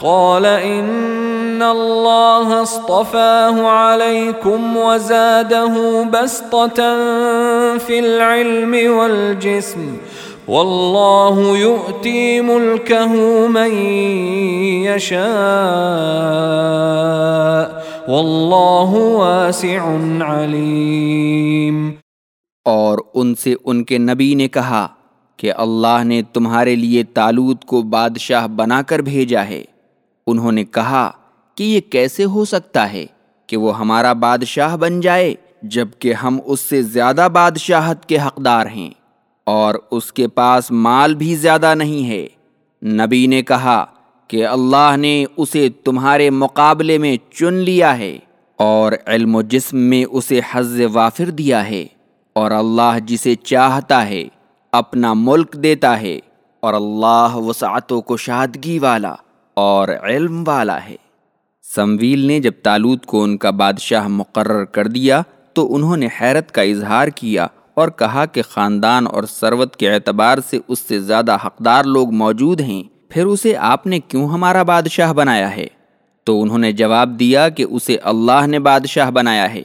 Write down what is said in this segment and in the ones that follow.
قال ان اللہ اصطفاه عليكم وزاده بسطة في العلم والجسم والله يؤتي ملكه من يشاء والله واسع عليم اور ان سے ان کے نبی نے کہا کہ اللہ نے تمہارے لیے تالوت کو بادشاہ بنا کر بھیجا ہے۔ انہوں نے کہا کہ یہ کیسے ہو سکتا ہے کہ وہ ہمارا بادشاہ بن جائے جبکہ ہم اس سے زیادہ بادشاہت کے حقدار ہیں اور اس کے پاس مال بھی زیادہ نہیں ہے۔ نبی نے کہا کہ اللہ نے اسے تمہارے مقابلے میں چن لیا ہے اور علم و جسم میں اسے حز وافر دیا ہے اور اللہ جسے چاہتا ہے اپنا ملک دیتا ہے اور اللہ وسعتوں کو شادگی والا اور علم والا ہے۔ سمویل نے جب تالوت کو ان کا بادشاہ مقرر کر دیا، تو انہوں نے حیرت کا اظہار کیا اور کہا کہ خاندان اور سروت کے اعتبار سے اس سے زیادہ حقدار لوگ موجود ہیں۔ پھر اسے آپ نے کیوں ہمارا بادشاہ بنایا ہے؟ تو انہوں نے جواب دیا کہ اسے اللہ نے بادشاہ بنایا ہے،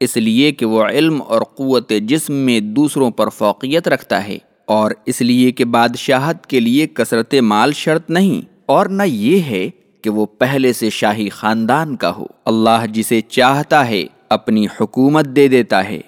اس لیے کہ وہ علم اور قوت جسم میں دوسروں پر فوقیت رکھتا ہے اور اس لیے کہ بادشاہت کے لیے کثرت مال شرط نہیں۔ اور نہ یہ ہے کہ وہ پہلے سے شاہی خاندان کا ہو۔ اللہ جسے چاہتا ہے، اپنی حکومت دے دیتا ہے۔